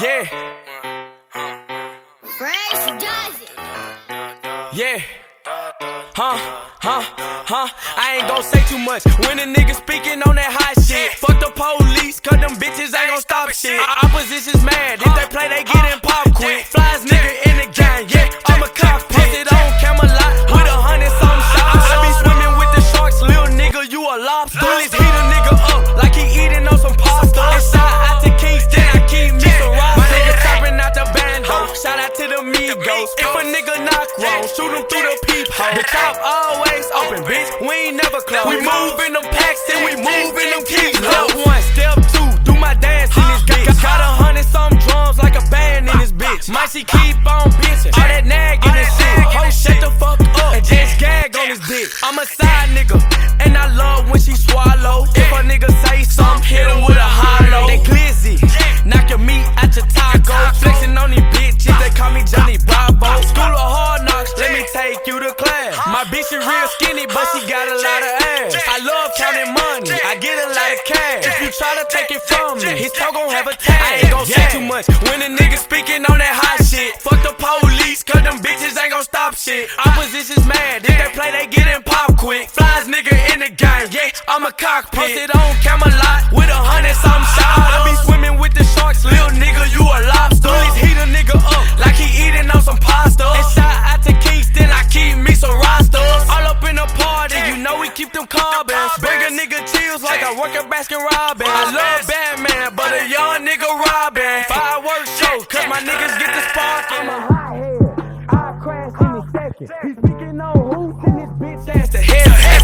Yeah, Fresh does it. yeah. Huh, huh, huh. I ain't gon' say too much when a nigga speaking on that hot shit. Fuck the police, cause them bitches ain't gon' stop shit. Opposition's mad, if they play, they getting pop quick. Flies Shout out to the Migos. If a nigga knock wrong, shoot him through the peephole. The top always open, bitch. We ain't never close. We move in them packs and we move in them keys. Step one, step two, do my dance in this bitch. Got a hundred some drums like a band in this bitch. Might she keep on bitching. All that nagging and shit. Ho, shut the fuck up and just gag on this dick. I'm a side nigga, and I love when she swallow. If a nigga say something, hit him with a hollow. Counting money, I get a lot of cash. If you try to take it from me, his toe gon' have a tag. I ain't gon' say too much when a nigga speaking on that hot shit. Fuck the police, cause them bitches ain't gon' stop shit. Opposition's mad, if they play, they getting pop quick. Flies nigga in the game, yeah, I'm a cockpit. Posted on Camelot with a hundred some shots. Them carbons. Bring a nigga chills like I work at Baskin Robbins. I love Batman, but a young nigga robbing. Fireworks show, cause my niggas get the spark. I'm a hothead, I crash in a second. He's speaking on who's in this bitch ass to hell.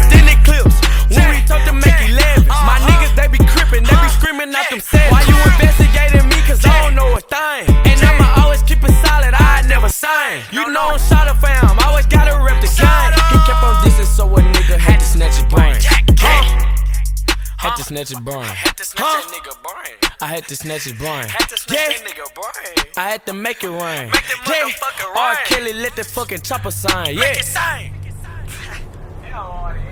To snatch his brain. Huh? I had to snatch his brain. Yeah. I had to make it rain. Yeah. R. Kelly let the fucking chopper sign. Yeah.